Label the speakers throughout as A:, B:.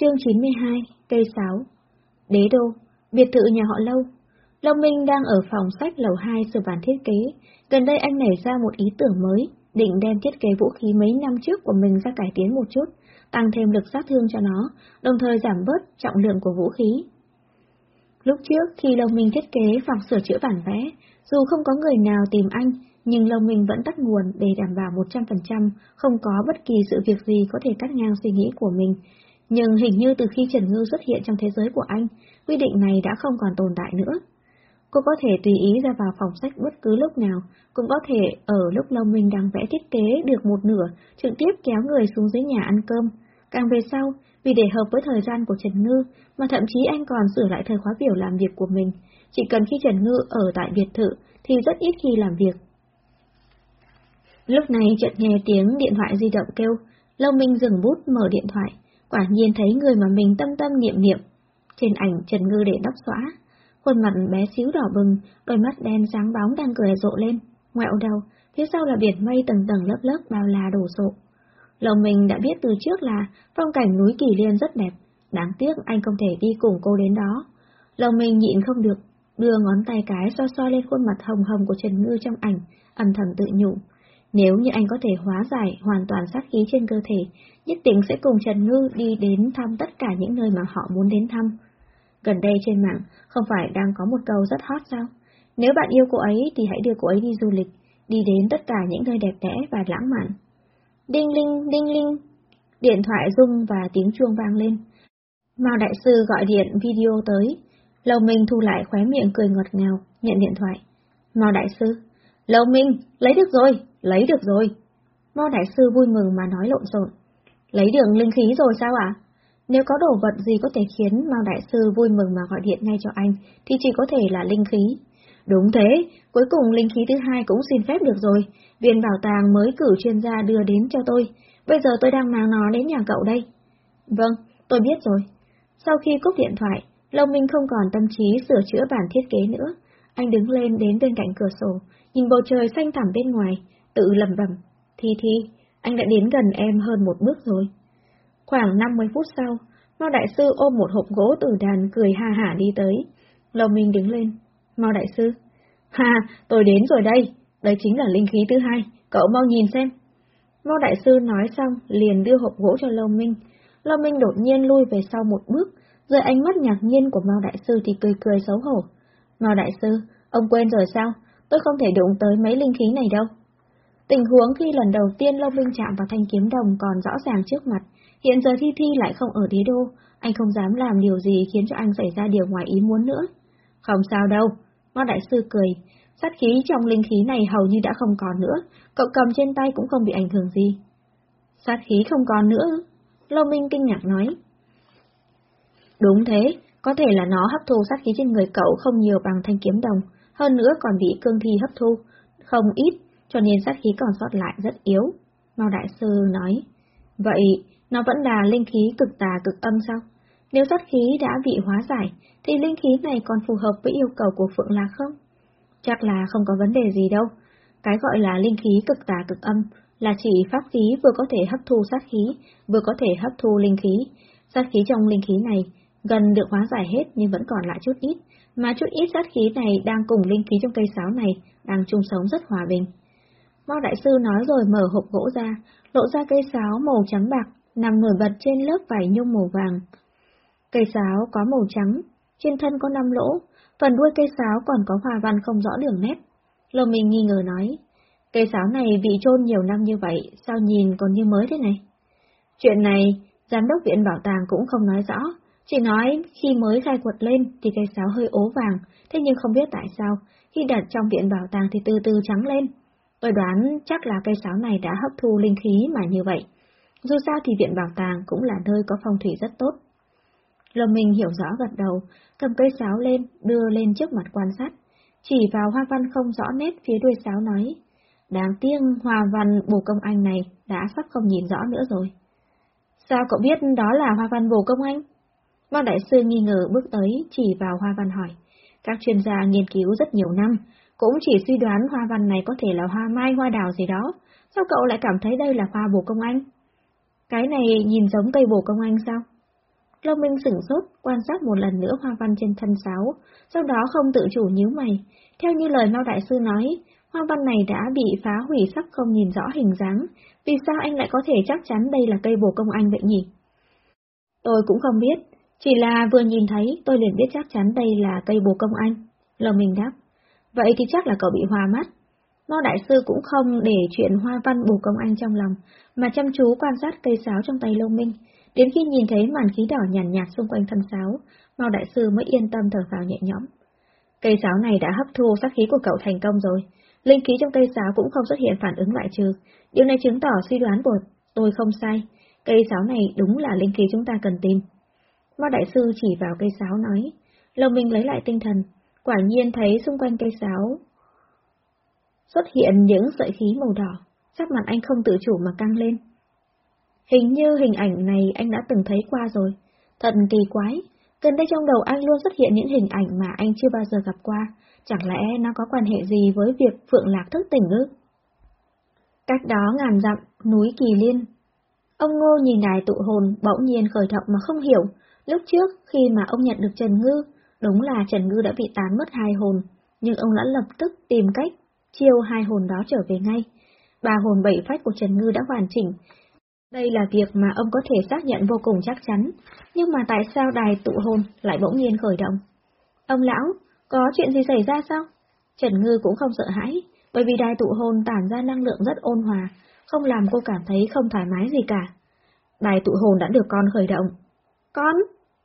A: Chương 92, cây sáo Đế đô, biệt thự nhà họ Lâu Long Minh đang ở phòng sách lầu 2 sửa bản thiết kế. Gần đây anh nảy ra một ý tưởng mới, định đem thiết kế vũ khí mấy năm trước của mình ra cải tiến một chút, tăng thêm lực sát thương cho nó, đồng thời giảm bớt trọng lượng của vũ khí. Lúc trước khi Long Minh thiết kế phòng sửa chữa bản vẽ, dù không có người nào tìm anh, nhưng Long Minh vẫn tắt nguồn để đảm bảo 100% không có bất kỳ sự việc gì có thể cắt ngang suy nghĩ của mình. Nhưng hình như từ khi Trần Ngư xuất hiện trong thế giới của anh, quy định này đã không còn tồn tại nữa. Cô có thể tùy ý ra vào phòng sách bất cứ lúc nào, cũng có thể ở lúc Long Minh đang vẽ thiết kế được một nửa, trực tiếp kéo người xuống dưới nhà ăn cơm. Càng về sau, vì để hợp với thời gian của Trần Ngư, mà thậm chí anh còn sửa lại thời khóa biểu làm việc của mình. Chỉ cần khi Trần Ngư ở tại biệt thự thì rất ít khi làm việc. Lúc này chợt nghe tiếng điện thoại di động kêu, Lâu Minh dừng bút mở điện thoại, quả nhiên thấy người mà mình tâm tâm niệm niệm. Trên ảnh Trần Ngư để tóc xóa, khuôn mặt bé xíu đỏ bừng, đôi mắt đen sáng bóng đang cười rộ lên, ngoẹo đầu, phía sau là biển mây tầng tầng lớp lớp bao la đổ sộ. Lòng mình đã biết từ trước là phong cảnh núi Kỳ Liên rất đẹp, đáng tiếc anh không thể đi cùng cô đến đó. Lòng mình nhịn không được, đưa ngón tay cái xoa xoa lên khuôn mặt hồng hồng của Trần Ngư trong ảnh, âm thầm tự nhủ. Nếu như anh có thể hóa giải hoàn toàn sát khí trên cơ thể, nhất định sẽ cùng Trần Ngư đi đến thăm tất cả những nơi mà họ muốn đến thăm. Gần đây trên mạng, không phải đang có một câu rất hot sao? Nếu bạn yêu cô ấy thì hãy đưa cô ấy đi du lịch, đi đến tất cả những nơi đẹp đẽ và lãng mạn. Đinh linh, đinh linh. Điện thoại rung và tiếng chuông vang lên. Mao đại sư gọi điện video tới. Lầu Minh thu lại khóe miệng cười ngọt ngào, nhận điện thoại. Mao đại sư. Lầu Minh, lấy được rồi, lấy được rồi. Mo đại sư vui mừng mà nói lộn xộn. Lấy được linh khí rồi sao ạ? À? Nếu có đồ vật gì có thể khiến Mao Đại Sư vui mừng mà gọi điện ngay cho anh, thì chỉ có thể là linh khí. Đúng thế, cuối cùng linh khí thứ hai cũng xin phép được rồi. Viện bảo tàng mới cử chuyên gia đưa đến cho tôi. Bây giờ tôi đang mang nó đến nhà cậu đây. Vâng, tôi biết rồi. Sau khi cúp điện thoại, lông Minh không còn tâm trí sửa chữa bản thiết kế nữa. Anh đứng lên đến bên cạnh cửa sổ, nhìn bầu trời xanh thẳm bên ngoài, tự lầm bẩm. Thi Thi, anh đã đến gần em hơn một bước rồi. Khoảng 50 phút sau, Mao Đại Sư ôm một hộp gỗ từ đàn cười ha hả đi tới. Lầu Minh đứng lên. Mao Đại Sư. Ha, tôi đến rồi đây. Đây chính là linh khí thứ hai. Cậu mau nhìn xem. Mao Đại Sư nói xong, liền đưa hộp gỗ cho Lâu Minh. Lâu Minh đột nhiên lui về sau một bước, rồi ánh mắt ngạc nhiên của Mao Đại Sư thì cười cười xấu hổ. Mao Đại Sư, ông quên rồi sao? Tôi không thể đụng tới mấy linh khí này đâu. Tình huống khi lần đầu tiên Lâu Minh chạm vào thanh kiếm đồng còn rõ ràng trước mặt, Hiện giờ Thi Thi lại không ở đế đô, anh không dám làm điều gì khiến cho anh xảy ra điều ngoài ý muốn nữa. Không sao đâu, Mao Đại Sư cười, sát khí trong linh khí này hầu như đã không còn nữa, cậu cầm trên tay cũng không bị ảnh hưởng gì. Sát khí không còn nữa, Lô Minh kinh ngạc nói. Đúng thế, có thể là nó hấp thu sát khí trên người cậu không nhiều bằng thanh kiếm đồng, hơn nữa còn bị cương thi hấp thu, không ít, cho nên sát khí còn sót lại rất yếu. Mao Đại Sư nói, vậy nó vẫn là linh khí cực tà cực âm sao? Nếu sát khí đã bị hóa giải, thì linh khí này còn phù hợp với yêu cầu của Phượng Lạc không? Chắc là không có vấn đề gì đâu. Cái gọi là linh khí cực tà cực âm là chỉ pháp khí vừa có thể hấp thu sát khí, vừa có thể hấp thu linh khí. Sát khí trong linh khí này gần được hóa giải hết nhưng vẫn còn lại chút ít, mà chút ít sát khí này đang cùng linh khí trong cây sáo này đang chung sống rất hòa bình. Mao Đại Sư nói rồi mở hộp gỗ ra, lộ ra cây sáo màu trắng bạc nằm nổi bật trên lớp vải nhung màu vàng. Cây sáo có màu trắng, trên thân có năm lỗ, phần đuôi cây sáo còn có hòa văn không rõ đường nét. Lô Minh nghi ngờ nói, cây sáo này bị chôn nhiều năm như vậy, sao nhìn còn như mới thế này? Chuyện này, giám đốc viện bảo tàng cũng không nói rõ, chỉ nói khi mới khai quật lên thì cây sáo hơi ố vàng, thế nhưng không biết tại sao, khi đặt trong viện bảo tàng thì từ từ trắng lên. Tôi đoán chắc là cây sáo này đã hấp thu linh khí mà như vậy. Dù sao thì viện bảo tàng cũng là nơi có phong thủy rất tốt. Lâm Minh hiểu rõ gật đầu, cầm cây sáo lên, đưa lên trước mặt quan sát, chỉ vào hoa văn không rõ nét phía đuôi sáo nói. Đáng tiếc hoa văn bồ công anh này đã sắp không nhìn rõ nữa rồi. Sao cậu biết đó là hoa văn bồ công anh? Mao Đại Sư nghi ngờ bước tới, chỉ vào hoa văn hỏi. Các chuyên gia nghiên cứu rất nhiều năm, cũng chỉ suy đoán hoa văn này có thể là hoa mai hoa đào gì đó. Sao cậu lại cảm thấy đây là hoa bồ công anh? Cái này nhìn giống cây bồ công anh sao? Lâm Minh sửng sốt, quan sát một lần nữa hoa văn trên thân sáo, sau đó không tự chủ nhíu mày. Theo như lời Mao Đại Sư nói, hoa văn này đã bị phá hủy sắc không nhìn rõ hình dáng, vì sao anh lại có thể chắc chắn đây là cây bồ công anh vậy nhỉ? Tôi cũng không biết, chỉ là vừa nhìn thấy tôi liền biết chắc chắn đây là cây bồ công anh. Lâu Minh đáp, vậy thì chắc là cậu bị hoa mắt. Mao Đại Sư cũng không để chuyện hoa văn bù công anh trong lòng, mà chăm chú quan sát cây sáo trong tay lô Minh. Đến khi nhìn thấy màn khí đỏ nhàn nhạt, nhạt xung quanh thân sáo, Mao Đại Sư mới yên tâm thở vào nhẹ nhõm. Cây sáo này đã hấp thu sát khí của cậu thành công rồi. Linh khí trong cây sáo cũng không xuất hiện phản ứng loại trừ. Điều này chứng tỏ suy đoán của tôi không sai. Cây sáo này đúng là linh khí chúng ta cần tìm. Mao Đại Sư chỉ vào cây sáo nói. Lâu Minh lấy lại tinh thần, quả nhiên thấy xung quanh cây sáo xuất hiện những sợi khí màu đỏ, sắc mặt anh không tự chủ mà căng lên. Hình như hình ảnh này anh đã từng thấy qua rồi, thật kỳ quái, gần đây trong đầu anh luôn xuất hiện những hình ảnh mà anh chưa bao giờ gặp qua, chẳng lẽ nó có quan hệ gì với việc Phượng Lạc thức tỉnh ư? Cách đó ngàn dặm, núi Kỳ Liên. Ông Ngô nhìn đài tụ hồn bỗng nhiên khởi động mà không hiểu, lúc trước khi mà ông nhận được Trần Ngư, đúng là Trần Ngư đã bị tán mất hai hồn, nhưng ông đã lập tức tìm cách chiêu hai hồn đó trở về ngay. Ba hồn bảy phách của Trần Ngư đã hoàn chỉnh. Đây là việc mà ông có thể xác nhận vô cùng chắc chắn, nhưng mà tại sao đài tụ hồn lại bỗng nhiên khởi động? Ông lão, có chuyện gì xảy ra sao? Trần Ngư cũng không sợ hãi, bởi vì đài tụ hồn tản ra năng lượng rất ôn hòa, không làm cô cảm thấy không thoải mái gì cả. Đài tụ hồn đã được con khởi động. Con?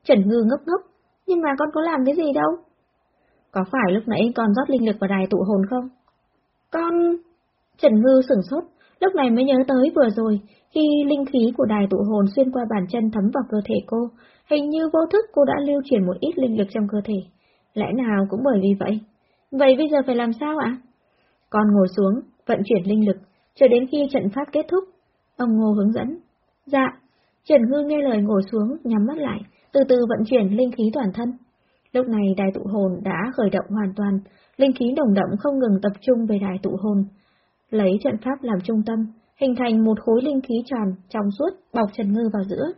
A: Trần Ngư ngốc ngốc, nhưng mà con có làm cái gì đâu? Có phải lúc nãy con rót linh lực vào đài tụ hồn không? Con... Trần Ngư sửng sốt, lúc này mới nhớ tới vừa rồi, khi linh khí của đài tụ hồn xuyên qua bàn chân thấm vào cơ thể cô, hình như vô thức cô đã lưu truyền một ít linh lực trong cơ thể. Lẽ nào cũng bởi vì vậy? Vậy bây giờ phải làm sao ạ? Con ngồi xuống, vận chuyển linh lực, chờ đến khi trận pháp kết thúc. Ông Ngô hướng dẫn. Dạ. Trần Ngư nghe lời ngồi xuống, nhắm mắt lại, từ từ vận chuyển linh khí toàn thân. Lúc này đài tụ hồn đã khởi động hoàn toàn, linh khí đồng động không ngừng tập trung về đài tụ hồn. Lấy trận pháp làm trung tâm, hình thành một khối linh khí tròn, trong suốt, bọc Trần Ngư vào giữa.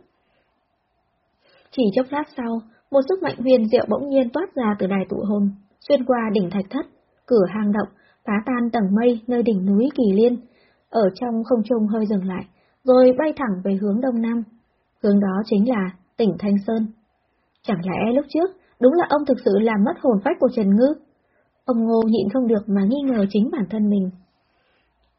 A: Chỉ chốc lát sau, một sức mạnh huyền diệu bỗng nhiên toát ra từ đài tụ hồn, xuyên qua đỉnh thạch thất, cửa hang động, phá tan tầng mây nơi đỉnh núi Kỳ Liên, ở trong không trung hơi dừng lại, rồi bay thẳng về hướng đông nam. Hướng đó chính là tỉnh Thanh Sơn. Chẳng lẽ lúc trước, đúng là ông thực sự làm mất hồn phách của Trần Ngư? Ông Ngô nhịn không được mà nghi ngờ chính bản thân mình.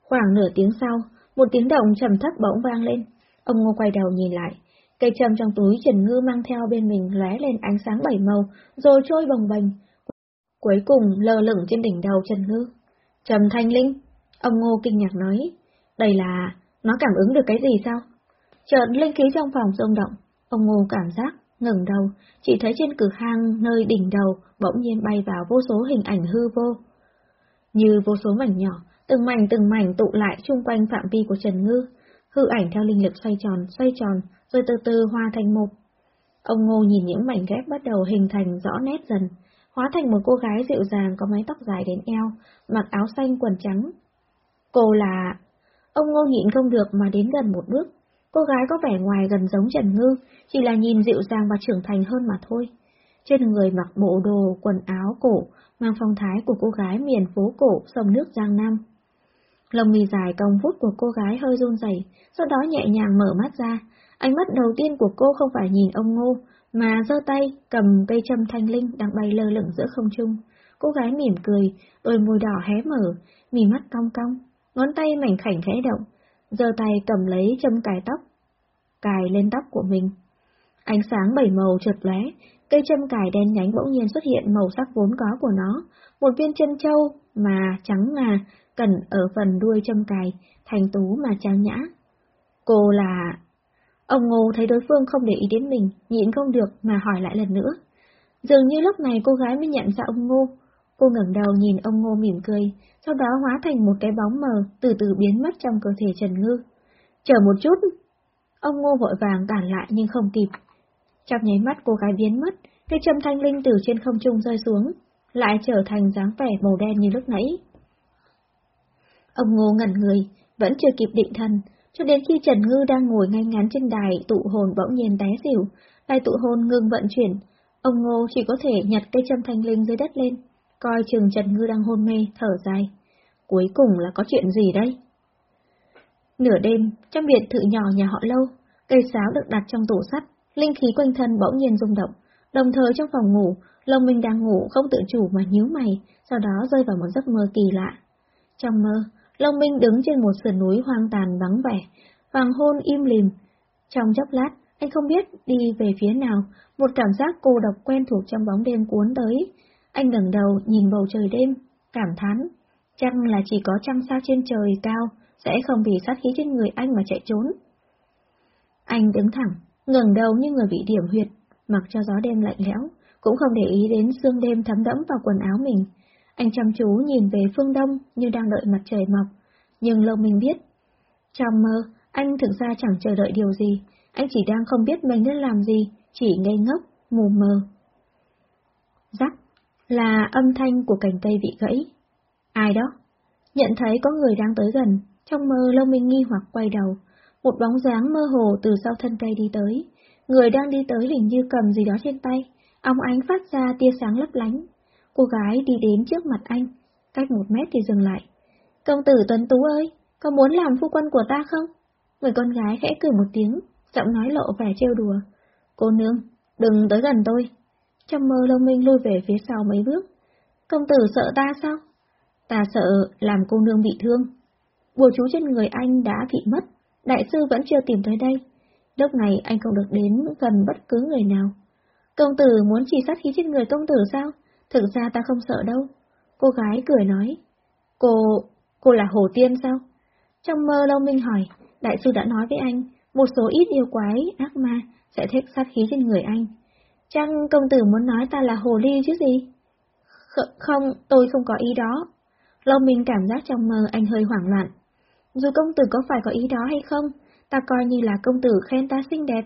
A: Khoảng nửa tiếng sau, một tiếng động trầm thấp bỗng vang lên. Ông Ngô quay đầu nhìn lại. Cây trầm trong túi Trần Ngư mang theo bên mình lóe lên ánh sáng bảy màu, rồi trôi bồng bềnh. Cuối cùng lơ lửng trên đỉnh đầu Trần Ngư. Trầm Thanh Linh, ông Ngô kinh ngạc nói, đây là, nó cảm ứng được cái gì sao? Chợt linh khí trong phòng rung động, ông Ngô cảm giác ngẩng đầu, chỉ thấy trên cửa hang nơi đỉnh đầu bỗng nhiên bay vào vô số hình ảnh hư vô. Như vô số mảnh nhỏ, từng mảnh từng mảnh tụ lại chung quanh phạm vi của Trần Ngư, hư ảnh theo linh lực xoay tròn, xoay tròn, rồi từ từ hòa thành một. Ông Ngô nhìn những mảnh ghép bắt đầu hình thành rõ nét dần, hóa thành một cô gái dịu dàng có mái tóc dài đến eo, mặc áo xanh quần trắng. Cô là... Ông Ngô nhịn không được mà đến gần một bước, Cô gái có vẻ ngoài gần giống Trần Ngư, chỉ là nhìn dịu dàng và trưởng thành hơn mà thôi. Trên người mặc bộ đồ, quần áo cổ, mang phong thái của cô gái miền phố cổ sông nước Giang Nam. Lông mì dài cong vút của cô gái hơi run rẩy, sau đó nhẹ nhàng mở mắt ra. Ánh mắt đầu tiên của cô không phải nhìn ông Ngô, mà giơ tay cầm cây châm thanh linh đang bay lơ lửng giữa không trung. Cô gái mỉm cười, đôi môi đỏ hé mở, mì mắt cong cong, ngón tay mảnh khảnh khẽ động, giơ tay cầm lấy châm cài tóc, cài lên tóc của mình. Ánh sáng bảy màu chợt lóe, cây châm cài đen nhánh bỗng nhiên xuất hiện màu sắc vốn có của nó, một viên chân châu mà trắng ngà, cần ở phần đuôi châm cài, thành tú mà trang nhã. Cô là... Ông Ngô thấy đối phương không để ý đến mình, nhịn không được mà hỏi lại lần nữa. Dường như lúc này cô gái mới nhận ra ông Ngô. Cô ngẩng đầu nhìn ông Ngô mỉm cười, sau đó hóa thành một cái bóng mờ, từ từ biến mất trong cơ thể Trần Ngư. Chờ một chút! Ông Ngô vội vàng cản lại nhưng không kịp. Trong nháy mắt cô gái biến mất, cây châm thanh linh từ trên không trung rơi xuống, lại trở thành dáng vẻ màu đen như lúc nãy. Ông Ngô ngẩn người, vẫn chưa kịp định thần, cho đến khi Trần Ngư đang ngồi ngay ngắn trên đài tụ hồn bỗng nhiên té xỉu, đài tụ hồn ngừng vận chuyển, ông Ngô chỉ có thể nhặt cây châm thanh linh dưới đất lên, coi chừng Trần Ngư đang hôn mê, thở dài. Cuối cùng là có chuyện gì đây? Nửa đêm, trong biệt thự nhỏ nhà họ lâu, cây sáo được đặt trong tủ sắt, linh khí quanh thân bỗng nhiên rung động. Đồng thời trong phòng ngủ, Long Minh đang ngủ không tự chủ mà nhíu mày, sau đó rơi vào một giấc mơ kỳ lạ. Trong mơ, Long Minh đứng trên một sườn núi hoang tàn vắng vẻ, hoàng hôn im lìm. Trong chốc lát, anh không biết đi về phía nào, một cảm giác cô độc quen thuộc trong bóng đêm cuốn tới. Anh ngẩng đầu nhìn bầu trời đêm, cảm thán, chăng là chỉ có trăng sao trên trời cao, sẽ không bị sát khí trên người anh mà chạy trốn. Anh đứng thẳng, ngẩng đầu như người bị điểm huyệt, mặc cho gió đêm lạnh lẽo, cũng không để ý đến sương đêm thấm đẫm vào quần áo mình. Anh chăm chú nhìn về phương đông như đang đợi mặt trời mọc, nhưng lâu mình biết. Trong mơ, anh thực ra chẳng chờ đợi điều gì, anh chỉ đang không biết mình nên làm gì, chỉ ngây ngốc, mù mờ. Rắc, là âm thanh của cành cây bị gãy. Ai đó? Nhận thấy có người đang tới gần, trong mơ Lâu Minh nghi hoặc quay đầu, một bóng dáng mơ hồ từ sau thân cây đi tới. Người đang đi tới hình như cầm gì đó trên tay, óng ánh phát ra tia sáng lấp lánh. Cô gái đi đến trước mặt anh, cách một mét thì dừng lại. Công tử Tuấn Tú ơi, có muốn làm phu quân của ta không? Người con gái khẽ cười một tiếng, giọng nói lộ vẻ trêu đùa. Cô nương, đừng tới gần tôi. Trong mơ Long Minh lùi về phía sau mấy bước. Công tử sợ ta sao? Ta sợ làm cô nương bị thương. Bùa chú trên người anh đã bị mất, đại sư vẫn chưa tìm tới đây. Lúc này anh không được đến gần bất cứ người nào. Công tử muốn chỉ sát khí trên người công tử sao? Thực ra ta không sợ đâu. Cô gái cười nói. Cô... cô là Hồ Tiên sao? Trong mơ Lâu Minh hỏi, đại sư đã nói với anh, một số ít yêu quái, ác ma sẽ thích sát khí trên người anh. Chăng công tử muốn nói ta là hồ ly chứ gì? Kh không, tôi không có ý đó. Lâu Minh cảm giác trong mơ anh hơi hoảng loạn. Dù công tử có phải có ý đó hay không, ta coi như là công tử khen ta xinh đẹp.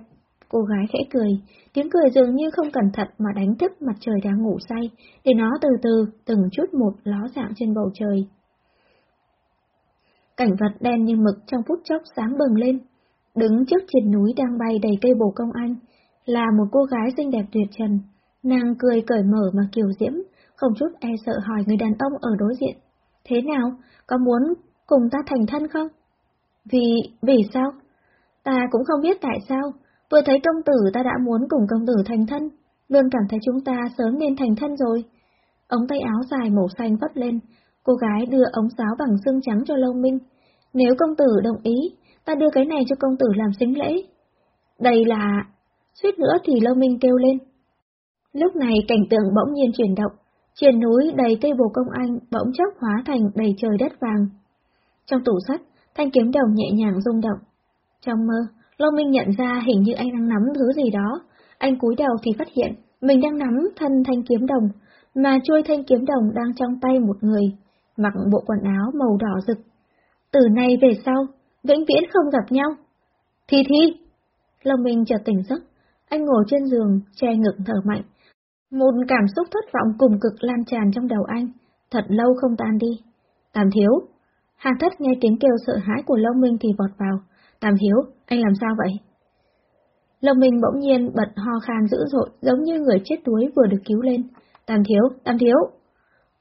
A: Cô gái khẽ cười, tiếng cười dường như không cẩn thận mà đánh thức mặt trời đang ngủ say, để nó từ từ, từng chút một ló dạng trên bầu trời. Cảnh vật đen như mực trong phút chốc sáng bừng lên. Đứng trước trên núi đang bay đầy cây bồ công anh, là một cô gái xinh đẹp tuyệt trần. Nàng cười cởi mở mà kiều diễm, không chút e sợ hỏi người đàn ông ở đối diện. Thế nào, có muốn cùng ta thành thân không? Vì, vì sao? Ta cũng không biết tại sao, vừa thấy công tử ta đã muốn cùng công tử thành thân, luôn cảm thấy chúng ta sớm nên thành thân rồi. Ống tay áo dài màu xanh vấp lên, cô gái đưa ống sáo bằng xương trắng cho Lâu Minh. Nếu công tử đồng ý, ta đưa cái này cho công tử làm xính lễ. Đây là... Suýt nữa thì Lâu Minh kêu lên. Lúc này cảnh tượng bỗng nhiên chuyển động, trên núi đầy cây bồ công anh bỗng chốc hóa thành đầy trời đất vàng. Trong tủ sắt, thanh kiếm đồng nhẹ nhàng rung động. Trong mơ, Lâu Minh nhận ra hình như anh đang nắm thứ gì đó. Anh cúi đầu thì phát hiện mình đang nắm thân thanh kiếm đồng, mà chuôi thanh kiếm đồng đang trong tay một người, mặc bộ quần áo màu đỏ rực. Từ nay về sau, vĩnh viễn không gặp nhau. Thi Thi! Long Minh chợt tỉnh giấc, anh ngồi trên giường, che ngực thở mạnh. Một cảm xúc thất vọng cùng cực lan tràn trong đầu anh, thật lâu không tan đi. Tam thiếu! Hàng thất nghe tiếng kêu sợ hãi của Long Minh thì vọt vào. Tam thiếu, anh làm sao vậy? Long Minh bỗng nhiên bật ho khan dữ dội, giống như người chết đuối vừa được cứu lên. Tam thiếu, tam thiếu!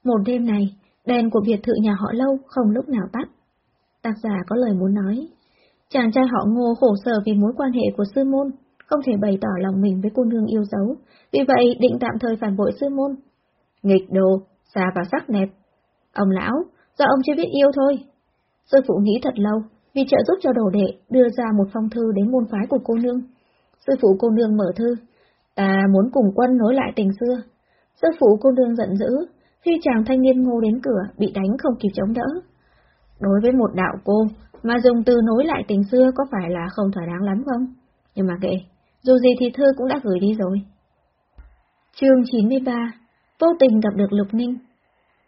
A: Một đêm này, đèn của biệt thự nhà họ lâu không lúc nào tắt. Tác giả có lời muốn nói. Chàng trai họ ngô khổ sở vì mối quan hệ của sư môn, không thể bày tỏ lòng mình với cô nương yêu dấu, vì vậy định tạm thời phản bội sư môn. Nghịch đồ, xa và sắc nẹp, Ông lão, do ông chưa biết yêu thôi. Sư phụ nghĩ thật lâu, vì trợ giúp cho đồ đệ đưa ra một phong thư đến môn phái của cô nương. Sư phụ cô nương mở thư, ta muốn cùng quân nối lại tình xưa. Sư phụ cô nương giận dữ, khi chàng thanh niên ngô đến cửa bị đánh không kịp chống đỡ. Đối với một đạo cô, mà dùng từ nối lại tình xưa có phải là không thỏa đáng lắm không? Nhưng mà kệ, dù gì thì thư cũng đã gửi đi rồi. Chương 93 Vô tình gặp được Lục Ninh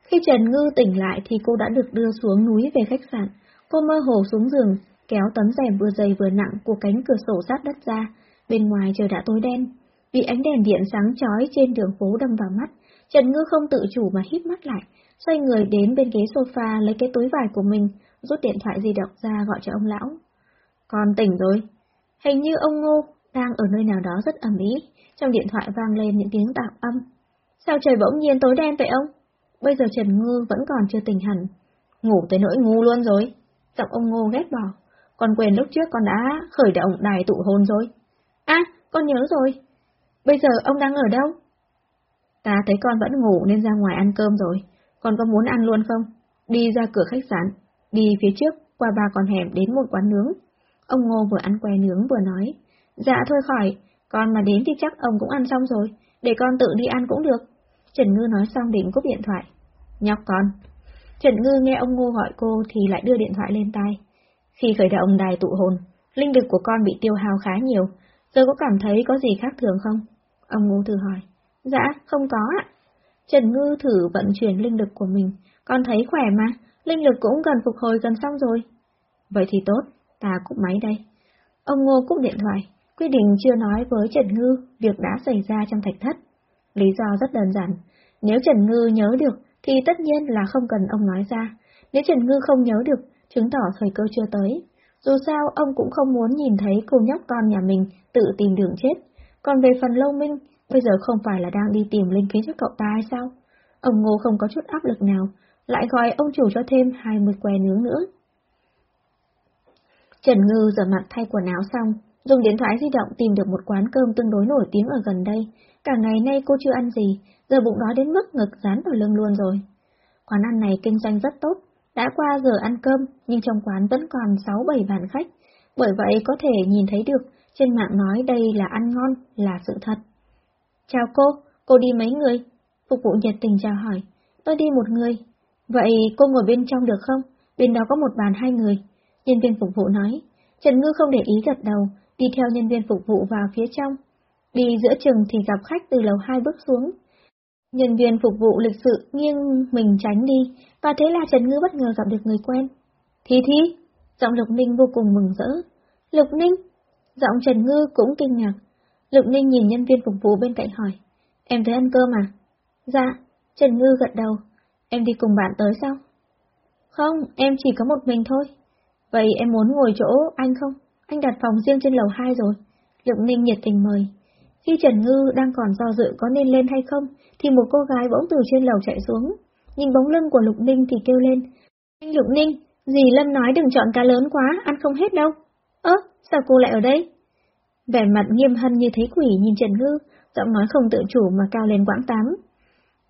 A: Khi Trần Ngư tỉnh lại thì cô đã được đưa xuống núi về khách sạn. Cô mơ hồ xuống giường, kéo tấm rèm vừa dày vừa nặng của cánh cửa sổ sát đất ra. Bên ngoài trời đã tối đen. Vì ánh đèn điện sáng chói trên đường phố đâm vào mắt, Trần Ngư không tự chủ mà hít mắt lại, xoay người đến bên ghế sofa lấy cái túi vải của mình, rút điện thoại di động ra gọi cho ông lão. Con tỉnh rồi. Hình như ông Ngô đang ở nơi nào đó rất ẩm ý, trong điện thoại vang lên những tiếng tạp âm. Sao trời bỗng nhiên tối đen vậy ông? Bây giờ Trần Ngư vẫn còn chưa tỉnh hẳn. Ngủ tới nỗi ngu luôn rồi. Giọng ông Ngô ghét bỏ. Con quên lúc trước con đã khởi động đài tụ hôn rồi. À, con nhớ rồi. Bây giờ ông đang ở đâu? Ta thấy con vẫn ngủ nên ra ngoài ăn cơm rồi. Con có muốn ăn luôn không? Đi ra cửa khách sạn, đi phía trước, qua ba con hẻm đến một quán nướng. Ông Ngô vừa ăn que nướng vừa nói. Dạ thôi khỏi, con mà đến thì chắc ông cũng ăn xong rồi, để con tự đi ăn cũng được. Trần Ngư nói xong định cúp điện thoại. Nhóc con. Trần Ngư nghe ông Ngô gọi cô thì lại đưa điện thoại lên tai. Khi khởi động đài tụ hồn, linh lực của con bị tiêu hao khá nhiều, giờ có cảm thấy có gì khác thường không? Ông Ngô thử hỏi. Dạ, không có ạ. Trần Ngư thử vận chuyển linh lực của mình, con thấy khỏe mà, linh lực cũng gần phục hồi gần xong rồi. Vậy thì tốt, ta cúp máy đây. Ông Ngô cúp điện thoại, quyết định chưa nói với Trần Ngư việc đã xảy ra trong thạch thất. Lý do rất đơn giản, nếu Trần Ngư nhớ được thì tất nhiên là không cần ông nói ra, nếu Trần Ngư không nhớ được, chứng tỏ thời cơ chưa tới. Dù sao, ông cũng không muốn nhìn thấy cô nhóc con nhà mình tự tìm đường chết. Còn về phần Lâu Minh, bây giờ không phải là đang đi tìm linh khí cho cậu ta hay sao? Ông Ngô không có chút áp lực nào, lại gọi ông chủ cho thêm 20 que nướng nữa. Trần Ngư rửa mặt thay quần áo xong, dùng điện thoại di động tìm được một quán cơm tương đối nổi tiếng ở gần đây. Cả ngày nay cô chưa ăn gì, giờ bụng đói đến mức ngực dán vào lưng luôn rồi. Quán ăn này kinh doanh rất tốt, đã qua giờ ăn cơm nhưng trong quán vẫn còn 6-7 bàn khách, bởi vậy có thể nhìn thấy được trên mạng nói đây là ăn ngon là sự thật. Chào cô, cô đi mấy người? Phục vụ nhiệt tình chào hỏi. Tôi đi một người. Vậy cô ngồi bên trong được không? Bên đó có một bàn hai người. Nhân viên phục vụ nói. Trần Ngư không để ý gật đầu, đi theo nhân viên phục vụ vào phía trong. Đi giữa chừng thì gặp khách từ lầu hai bước xuống. Nhân viên phục vụ lịch sự nghiêng mình tránh đi, và thế là Trần Ngư bất ngờ gặp được người quen. Thi Thi, giọng Lục Ninh vô cùng mừng rỡ. Lục Ninh, giọng Trần Ngư cũng kinh ngạc. Lục Ninh nhìn nhân viên phục vụ bên cạnh hỏi, em tới ăn cơm à? Dạ, Trần Ngư gật đầu, em đi cùng bạn tới sao? Không, em chỉ có một mình thôi. Vậy em muốn ngồi chỗ anh không? Anh đặt phòng riêng trên lầu 2 rồi. Lục Ninh nhiệt tình mời. Khi Trần Ngư đang còn do dự có nên lên hay không, thì một cô gái bỗng từ trên lầu chạy xuống. Nhìn bóng lưng của Lục Ninh thì kêu lên. Anh Lục Ninh, dì Lâm nói đừng chọn cá lớn quá, ăn không hết đâu. Ơ, sao cô lại ở đây? Vẻ mặt nghiêm hân như thấy quỷ nhìn Trần Ngư, giọng nói không tự chủ mà cao lên quãng tám.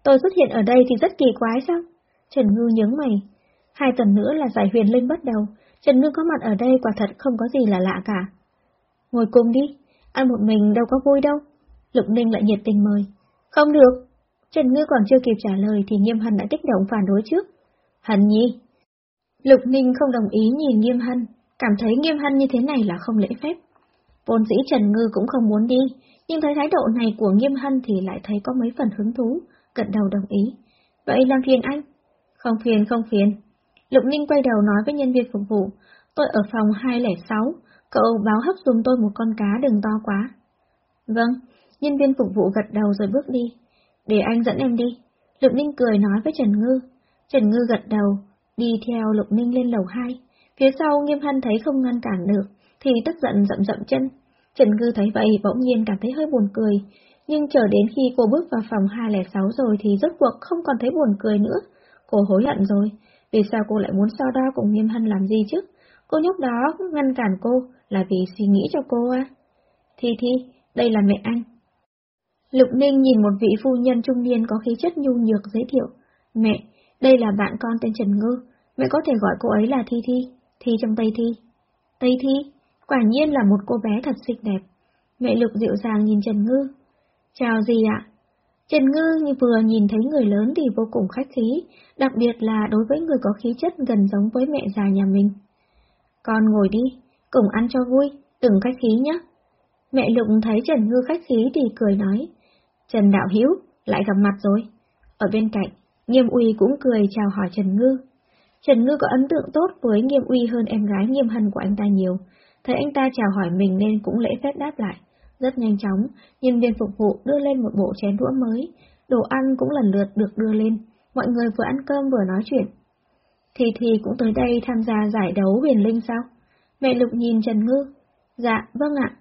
A: Tôi xuất hiện ở đây thì rất kỳ quái sao? Trần Ngư nhướng mày. Hai tuần nữa là giải huyền linh bắt đầu, Trần Ngư có mặt ở đây quả thật không có gì là lạ cả. Ngồi cùng đi, ăn một mình đâu có vui đâu. Lục Ninh lại nhiệt tình mời. Không được. Trần Ngư còn chưa kịp trả lời thì Nghiêm Hân đã kích động phản đối trước. Hân nhi. Lục Ninh không đồng ý nhìn Nghiêm Hân, cảm thấy Nghiêm Hân như thế này là không lễ phép. Vốn dĩ Trần Ngư cũng không muốn đi, nhưng thấy thái độ này của Nghiêm Hân thì lại thấy có mấy phần hứng thú, gật đầu đồng ý. Vậy làm phiền anh? Không phiền, không phiền. Lục Ninh quay đầu nói với nhân viên phục vụ, tôi ở phòng 206, cậu báo hấp dùm tôi một con cá đừng to quá. Vâng, nhân viên phục vụ gật đầu rồi bước đi. Để anh dẫn em đi. Lục Ninh cười nói với Trần Ngư. Trần Ngư gật đầu, đi theo Lục Ninh lên lầu 2. Phía sau Nghiêm Hân thấy không ngăn cản được, thì tức giận dậm dậm chân. Trần Ngư thấy vậy bỗng nhiên cảm thấy hơi buồn cười, nhưng chờ đến khi cô bước vào phòng 206 rồi thì rốt cuộc không còn thấy buồn cười nữa. Cô hối hận rồi, vì sao cô lại muốn so đo cùng Nghiêm Hân làm gì chứ? Cô nhóc đó ngăn cản cô là vì suy nghĩ cho cô à? Thi Thi, đây là mẹ anh. Lục Ninh nhìn một vị phu nhân trung niên có khí chất nhu nhược giới thiệu. Mẹ, đây là bạn con tên Trần Ngư, mẹ có thể gọi cô ấy là Thi Thi, Thi trong Tây Thi. Tây Thi, quả nhiên là một cô bé thật xinh đẹp. Mẹ Lục dịu dàng nhìn Trần Ngư. Chào gì ạ? Trần Ngư như vừa nhìn thấy người lớn thì vô cùng khách khí, đặc biệt là đối với người có khí chất gần giống với mẹ già nhà mình. Con ngồi đi, cùng ăn cho vui, đừng khách khí nhé. Mẹ Lục thấy Trần Ngư khách khí thì cười nói, Trần Đạo Hiếu, lại gặp mặt rồi. Ở bên cạnh, Nghiêm Uy cũng cười chào hỏi Trần Ngư. Trần Ngư có ấn tượng tốt với Nghiêm Uy hơn em gái Nghiêm Hân của anh ta nhiều, thấy anh ta chào hỏi mình nên cũng lễ phép đáp lại. Rất nhanh chóng, nhân viên phục vụ đưa lên một bộ chén đũa mới, đồ ăn cũng lần lượt được đưa lên, mọi người vừa ăn cơm vừa nói chuyện. Thì thì cũng tới đây tham gia giải đấu huyền linh sao? Mẹ Lục nhìn Trần Ngư. Dạ, vâng ạ.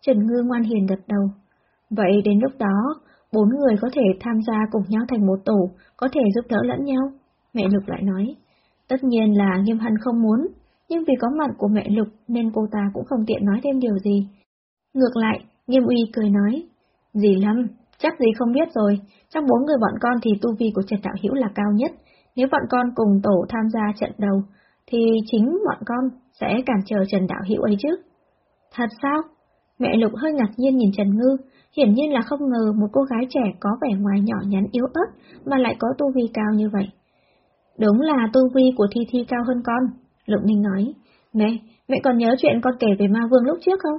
A: Trần Ngư ngoan hiền gật đầu. Vậy đến lúc đó, bốn người có thể tham gia cùng nhau thành một tổ, có thể giúp đỡ lẫn nhau. Mẹ Lục lại nói. Tất nhiên là Nghiêm Hân không muốn, nhưng vì có mặt của mẹ Lục nên cô ta cũng không tiện nói thêm điều gì. Ngược lại, Nghiêm Uy cười nói. Dì Lâm, chắc gì không biết rồi, trong bốn người bọn con thì tu vi của Trần Đạo Hữu là cao nhất. Nếu bọn con cùng tổ tham gia trận đầu, thì chính bọn con sẽ cản trở Trần Đạo Hữu ấy chứ. Thật sao? Mẹ Lục hơi ngạc nhiên nhìn Trần Ngư, hiển nhiên là không ngờ một cô gái trẻ có vẻ ngoài nhỏ nhắn yếu ớt mà lại có tu vi cao như vậy. Đúng là tu vi của Thi Thi cao hơn con, Lục Ninh nói. Mẹ, mẹ còn nhớ chuyện con kể về ma vương lúc trước không?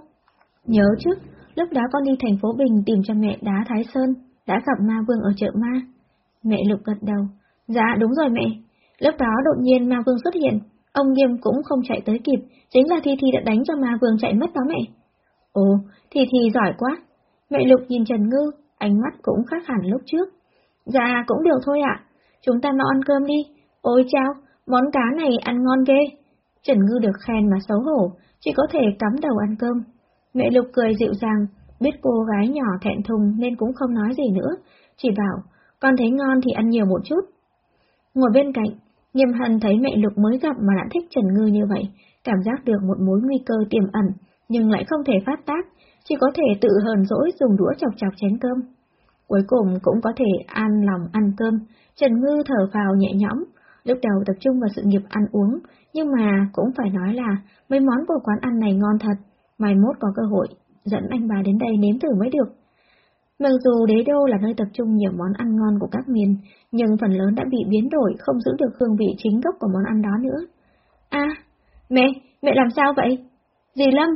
A: Nhớ chứ, lúc đó con đi thành phố Bình tìm cho mẹ đá Thái Sơn, đã gặp ma vương ở chợ ma. Mẹ Lục gật đầu. Dạ đúng rồi mẹ. Lúc đó đột nhiên ma vương xuất hiện, ông Nghiêm cũng không chạy tới kịp, chính là Thi Thi đã đánh cho ma vương chạy mất đó mẹ. Ồ, Thi Thi giỏi quá. Mẹ Lục nhìn Trần Ngư, ánh mắt cũng khác hẳn lúc trước. Dạ cũng được thôi ạ, chúng ta mau ăn cơm đi. Ôi chao, món cá này ăn ngon ghê. Trần Ngư được khen mà xấu hổ, chỉ có thể cắm đầu ăn cơm. Mẹ Lục cười dịu dàng, biết cô gái nhỏ thẹn thùng nên cũng không nói gì nữa, chỉ bảo, con thấy ngon thì ăn nhiều một chút. Ngồi bên cạnh, Nghiêm Hân thấy mẹ Lục mới gặp mà đã thích Trần Ngư như vậy, cảm giác được một mối nguy cơ tiềm ẩn, nhưng lại không thể phát tác, chỉ có thể tự hờn dỗi dùng đũa chọc chọc chén cơm. Cuối cùng cũng có thể an lòng ăn cơm, Trần Ngư thở vào nhẹ nhõm, lúc đầu tập trung vào sự nghiệp ăn uống, nhưng mà cũng phải nói là mấy món của quán ăn này ngon thật, mai mốt có cơ hội, dẫn anh bà đến đây nếm thử mới được. Mặc dù đế đô là nơi tập trung nhiều món ăn ngon của các miền, nhưng phần lớn đã bị biến đổi, không giữ được hương vị chính gốc của món ăn đó nữa. À, mẹ, mẹ làm sao vậy? Dì Lâm!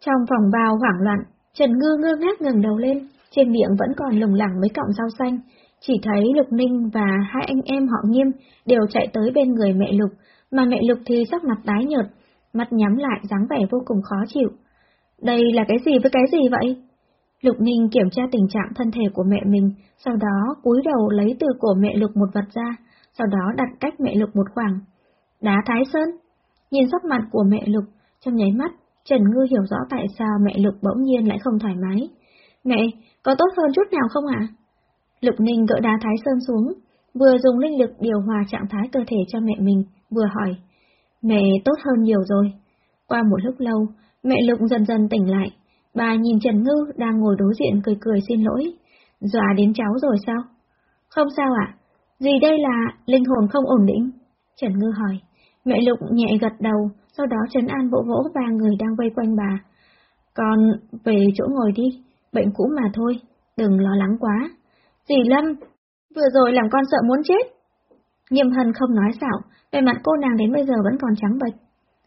A: Trong phòng bao hoảng loạn, Trần Ngư ngơ ngác ngẩng đầu lên, trên miệng vẫn còn lủng lẳng mấy cọng rau xanh, chỉ thấy Lục Ninh và hai anh em họ nghiêm đều chạy tới bên người mẹ Lục, mà mẹ Lục thì sắc mặt tái nhợt, mắt nhắm lại dáng vẻ vô cùng khó chịu. Đây là cái gì với cái gì vậy? Lục Ninh kiểm tra tình trạng thân thể của mẹ mình, sau đó cúi đầu lấy từ cổ mẹ Lục một vật ra, sau đó đặt cách mẹ Lục một khoảng. Đá Thái Sơn? Nhìn sắc mặt của mẹ Lục, trong nháy mắt, Trần Ngư hiểu rõ tại sao mẹ Lục bỗng nhiên lại không thoải mái. Mẹ, có tốt hơn chút nào không ạ? Lục Ninh gỡ đá Thái Sơn xuống, vừa dùng linh lực điều hòa trạng thái cơ thể cho mẹ mình, vừa hỏi. Mẹ tốt hơn nhiều rồi. Qua một lúc lâu, mẹ Lục dần dần tỉnh lại, Bà nhìn Trần Ngư đang ngồi đối diện cười cười xin lỗi. Dọa đến cháu rồi sao? Không sao ạ. Gì đây là linh hồn không ổn định? Trần Ngư hỏi. Mẹ Lục nhẹ gật đầu, sau đó Trần An vỗ vỗ ba người đang vây quanh bà. Con về chỗ ngồi đi, bệnh cũ mà thôi, đừng lo lắng quá. Dì Lâm, vừa rồi làm con sợ muốn chết. Nhiệm Hân không nói xạo, về mặt cô nàng đến bây giờ vẫn còn trắng bệch.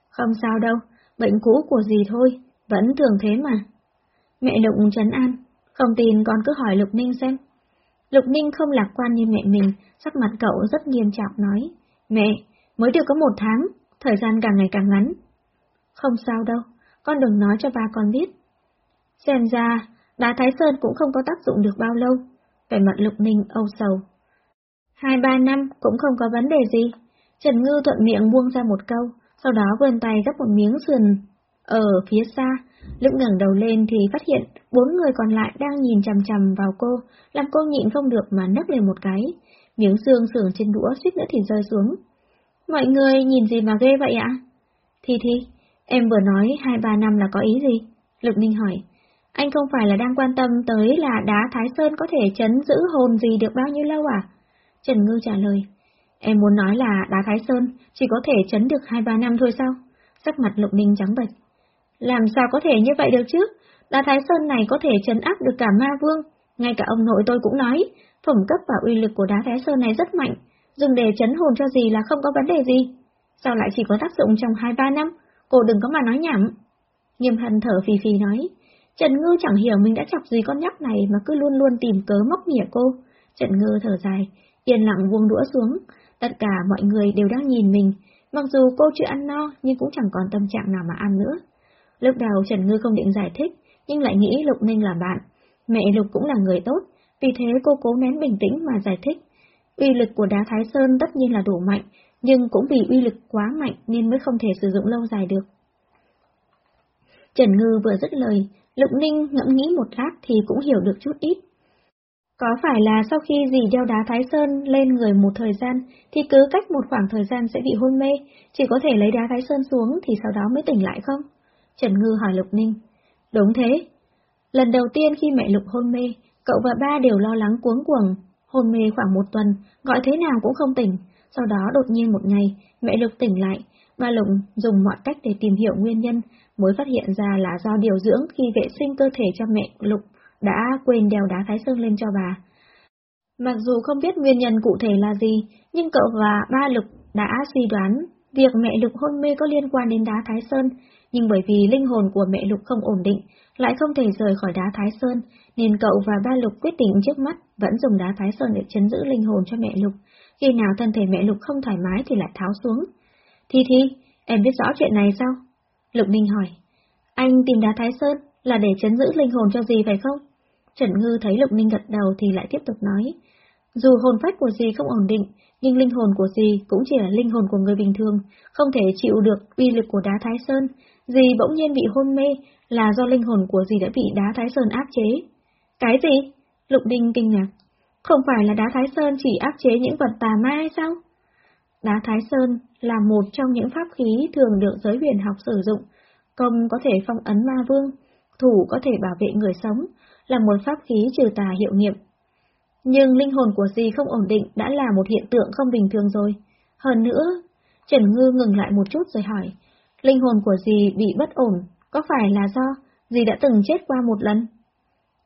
A: Không sao đâu, bệnh cũ của gì thôi, vẫn thường thế mà. Mẹ Lục trấn an, không tin con cứ hỏi Lục Ninh xem. Lục Ninh không lạc quan như mẹ mình, sắc mặt cậu rất nghiêm trọng nói, mẹ, mới được có một tháng, thời gian càng ngày càng ngắn. Không sao đâu, con đừng nói cho ba con biết. Xem ra, đá Thái Sơn cũng không có tác dụng được bao lâu, vẻ mặt Lục Ninh âu sầu. Hai ba năm cũng không có vấn đề gì. Trần Ngư thuận miệng buông ra một câu, sau đó vươn tay gấp một miếng sườn ở phía xa, lúc ngẩng đầu lên thì phát hiện bốn người còn lại đang nhìn chằm chằm vào cô, làm cô nhịn không được mà nấc lên một cái. Miếng xương sườn trên đũa suýt nữa thì rơi xuống. Mọi người nhìn gì mà ghê vậy ạ? Thì thì, em vừa nói hai ba năm là có ý gì? Lục Ninh hỏi. Anh không phải là đang quan tâm tới là đá Thái Sơn có thể chấn giữ hồn gì được bao nhiêu lâu à? Trần Ngư trả lời. Em muốn nói là đá Thái Sơn chỉ có thể chấn được hai ba năm thôi sao? Sắc mặt Lục Ninh trắng bệch. Làm sao có thể như vậy được chứ? Đá Thái Sơn này có thể chấn áp được cả ma vương. Ngay cả ông nội tôi cũng nói, phẩm cấp và uy lực của đá Thái Sơn này rất mạnh, dùng để chấn hồn cho gì là không có vấn đề gì. Sao lại chỉ có tác dụng trong 2-3 năm? Cô đừng có mà nói nhảm. Nghiêm hân thở phì phì nói, Trần Ngư chẳng hiểu mình đã chọc gì con nhóc này mà cứ luôn luôn tìm cớ móc mỉa cô. Trần Ngư thở dài, yên lặng buông đũa xuống, tất cả mọi người đều đang nhìn mình, mặc dù cô chưa ăn no nhưng cũng chẳng còn tâm trạng nào mà ăn nữa. Lúc đầu Trần Ngư không định giải thích, nhưng lại nghĩ Lục Ninh là bạn. Mẹ Lục cũng là người tốt, vì thế cô cố nén bình tĩnh mà giải thích. Uy lực của đá Thái Sơn tất nhiên là đủ mạnh, nhưng cũng vì uy lực quá mạnh nên mới không thể sử dụng lâu dài được. Trần Ngư vừa dứt lời, Lục Ninh ngẫm nghĩ một lát thì cũng hiểu được chút ít. Có phải là sau khi dì đeo đá Thái Sơn lên người một thời gian, thì cứ cách một khoảng thời gian sẽ bị hôn mê, chỉ có thể lấy đá Thái Sơn xuống thì sau đó mới tỉnh lại không? Trần Ngư hỏi Lục Ninh. Đúng thế. Lần đầu tiên khi mẹ Lục hôn mê, cậu và ba đều lo lắng cuống cuồng. Hôn mê khoảng một tuần, gọi thế nào cũng không tỉnh. Sau đó đột nhiên một ngày, mẹ Lục tỉnh lại. Ba Lục dùng mọi cách để tìm hiểu nguyên nhân, mới phát hiện ra là do điều dưỡng khi vệ sinh cơ thể cho mẹ Lục đã quên đeo đá Thái Sơn lên cho bà. Mặc dù không biết nguyên nhân cụ thể là gì, nhưng cậu và ba lực đã suy đoán việc mẹ Lục hôn mê có liên quan đến đá Thái Sơn, nhưng bởi vì linh hồn của mẹ Lục không ổn định, lại không thể rời khỏi đá Thái Sơn, nên cậu và ba Lục quyết định trước mắt vẫn dùng đá Thái Sơn để chấn giữ linh hồn cho mẹ Lục. Khi nào thân thể mẹ Lục không thoải mái thì lại tháo xuống. Thi Thi, em biết rõ chuyện này sao? Lục Ninh hỏi. Anh tìm đá Thái Sơn là để chấn giữ linh hồn cho gì phải không? Trần Ngư thấy Lục Ninh gật đầu thì lại tiếp tục nói. Dù hồn phách của dì không ổn định, nhưng linh hồn của dì cũng chỉ là linh hồn của người bình thường, không thể chịu được uy lực của đá Thái Sơn. Dì bỗng nhiên bị hôn mê là do linh hồn của dì đã bị đá Thái Sơn áp chế. Cái gì? Lục Ninh kinh ngạc. Không phải là đá Thái Sơn chỉ áp chế những vật tà ma hay sao? Đá Thái Sơn là một trong những pháp khí thường được giới huyền học sử dụng. Công có thể phong ấn ma vương, thủ có thể bảo vệ người sống, là một pháp khí trừ tà hiệu nghiệm. Nhưng linh hồn của gì không ổn định đã là một hiện tượng không bình thường rồi. Hơn nữa, Trần Ngư ngừng lại một chút rồi hỏi, linh hồn của gì bị bất ổn, có phải là do gì đã từng chết qua một lần?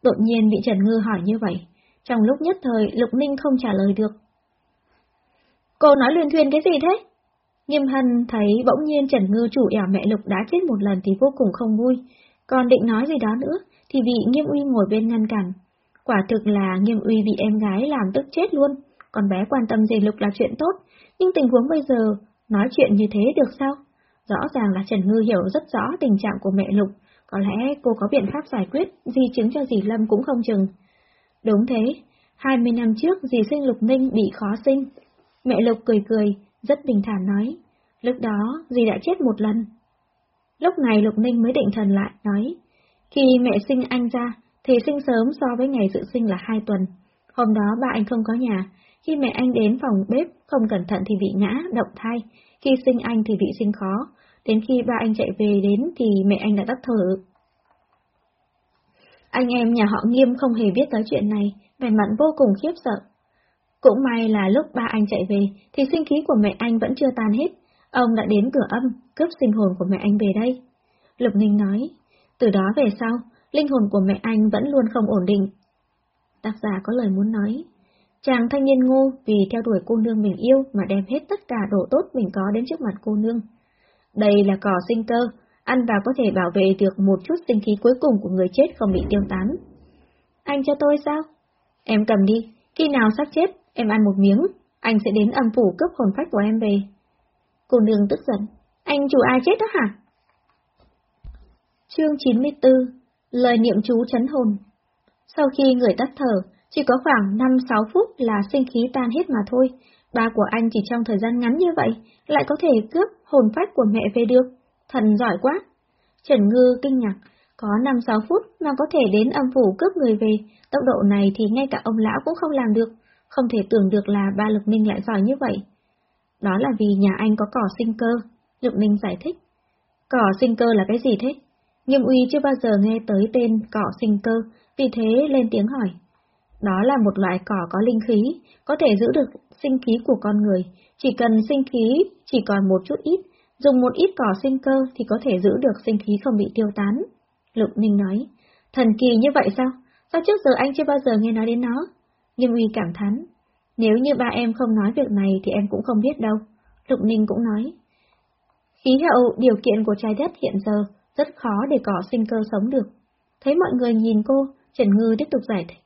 A: Đột nhiên bị Trần Ngư hỏi như vậy, trong lúc nhất thời Lục Ninh không trả lời được. Cô nói luyên thuyền cái gì thế? Nghiêm Hân thấy bỗng nhiên Trần Ngư chủ ẻo mẹ Lục đã chết một lần thì vô cùng không vui, còn định nói gì đó nữa thì bị Nghiêm Uy ngồi bên ngăn cản. Quả thực là Nghiêm Uy bị em gái làm tức chết luôn, còn bé quan tâm gì Lục là chuyện tốt, nhưng tình huống bây giờ nói chuyện như thế được sao? Rõ ràng là Trần Ngư hiểu rất rõ tình trạng của mẹ Lục, có lẽ cô có biện pháp giải quyết, di chứng cho dì Lâm cũng không chừng. Đúng thế, 20 năm trước dì sinh Lục Ninh bị khó sinh. Mẹ Lục cười cười, rất bình thản nói, lúc đó dì đã chết một lần. Lúc này Lục Ninh mới định thần lại, nói, khi mẹ sinh anh ra, thì sinh sớm so với ngày dự sinh là hai tuần. Hôm đó ba anh không có nhà, khi mẹ anh đến phòng bếp không cẩn thận thì bị ngã, động thai, khi sinh anh thì bị sinh khó, đến khi ba anh chạy về đến thì mẹ anh đã tắt thở. Anh em nhà họ nghiêm không hề biết tới chuyện này, vẻ mặt vô cùng khiếp sợ. Cũng may là lúc ba anh chạy về thì sinh khí của mẹ anh vẫn chưa tan hết, ông đã đến cửa âm, cướp sinh hồn của mẹ anh về đây. Lục Ninh nói, từ đó về sau, linh hồn của mẹ anh vẫn luôn không ổn định. Tác giả có lời muốn nói, chàng thanh niên ngu vì theo đuổi cô nương mình yêu mà đem hết tất cả độ tốt mình có đến trước mặt cô nương. Đây là cỏ sinh cơ, ăn vào có thể bảo vệ được một chút sinh khí cuối cùng của người chết không bị tiêu tán. Anh cho tôi sao? Em cầm đi, khi nào sắp chết, em ăn một miếng, anh sẽ đến âm phủ cướp hồn phách của em về. Cô nương tức giận, anh chủ ai chết đó hả? Chương 94 Lời niệm chú chấn hồn Sau khi người tắt thở, chỉ có khoảng 5-6 phút là sinh khí tan hết mà thôi. Ba của anh chỉ trong thời gian ngắn như vậy, lại có thể cướp hồn phách của mẹ về được. Thần giỏi quá! Trần Ngư kinh ngạc, có 5-6 phút mà có thể đến âm phủ cướp người về, tốc độ này thì ngay cả ông lão cũng không làm được, không thể tưởng được là ba Lục Ninh lại giỏi như vậy. Đó là vì nhà anh có cỏ sinh cơ, Lục Ninh giải thích. Cỏ sinh cơ là cái gì thế? Nhưng Uy chưa bao giờ nghe tới tên cỏ sinh cơ, vì thế lên tiếng hỏi. Đó là một loại cỏ có linh khí, có thể giữ được sinh khí của con người, chỉ cần sinh khí chỉ còn một chút ít, dùng một ít cỏ sinh cơ thì có thể giữ được sinh khí không bị tiêu tán. Lục Ninh nói, thần kỳ như vậy sao? Sao trước giờ anh chưa bao giờ nghe nói đến nó? Nhưng Uy cảm thán, nếu như ba em không nói việc này thì em cũng không biết đâu. Lục Ninh cũng nói, khí hậu, điều kiện của trái đất hiện giờ rất khó để cỏ sinh cơ sống được. Thấy mọi người nhìn cô, Trần Ngư tiếp tục giải thích.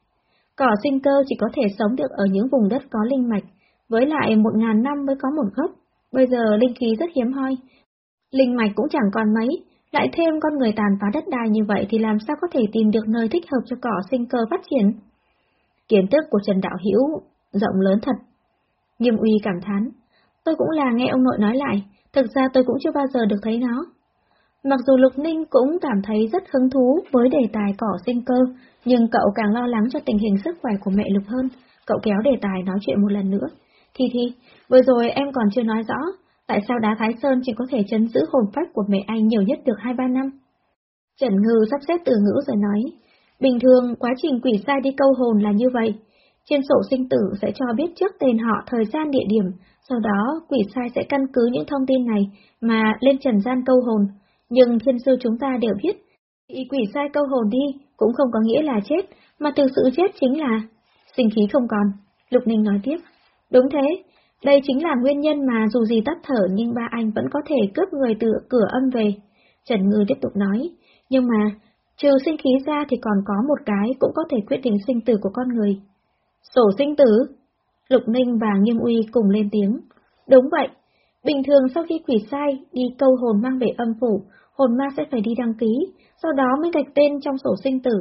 A: Cỏ sinh cơ chỉ có thể sống được ở những vùng đất có linh mạch, với lại một ngàn năm mới có một gốc. Bây giờ linh khí rất hiếm hoi. Linh mạch cũng chẳng còn mấy, lại thêm con người tàn phá đất đai như vậy thì làm sao có thể tìm được nơi thích hợp cho cỏ sinh cơ phát triển. Kiến thức của Trần Đạo Hiểu rộng lớn thật. Nghiêm uy cảm thán. Tôi cũng là nghe ông nội nói lại, thực ra tôi cũng chưa bao giờ được thấy nó. Mặc dù Lục Ninh cũng cảm thấy rất hứng thú với đề tài cỏ sinh cơ, nhưng cậu càng lo lắng cho tình hình sức khỏe của mẹ Lục hơn. Cậu kéo đề tài nói chuyện một lần nữa. Thi Thi, vừa rồi em còn chưa nói rõ, tại sao đá Thái Sơn chỉ có thể chấn giữ hồn phách của mẹ anh nhiều nhất được 2-3 năm? Trần Ngư sắp xếp từ ngữ rồi nói, bình thường quá trình quỷ sai đi câu hồn là như vậy. Trên sổ sinh tử sẽ cho biết trước tên họ, thời gian, địa điểm, sau đó quỷ sai sẽ căn cứ những thông tin này mà lên trần gian câu hồn. Nhưng thiên sư chúng ta đều biết, bị quỷ sai câu hồn đi cũng không có nghĩa là chết, mà thực sự chết chính là sinh khí không còn. Lục Ninh nói tiếp, đúng thế, đây chính là nguyên nhân mà dù gì tắt thở nhưng ba anh vẫn có thể cướp người từ cửa âm về. Trần Ngư tiếp tục nói, nhưng mà, trừ sinh khí ra thì còn có một cái cũng có thể quyết định sinh tử của con người. Sổ sinh tử? Lục Ninh và Nghiêm Uy cùng lên tiếng. Đúng vậy. Bình thường sau khi quỷ sai đi câu hồn mang về âm phủ, hồn ma sẽ phải đi đăng ký, sau đó mới gạch tên trong sổ sinh tử.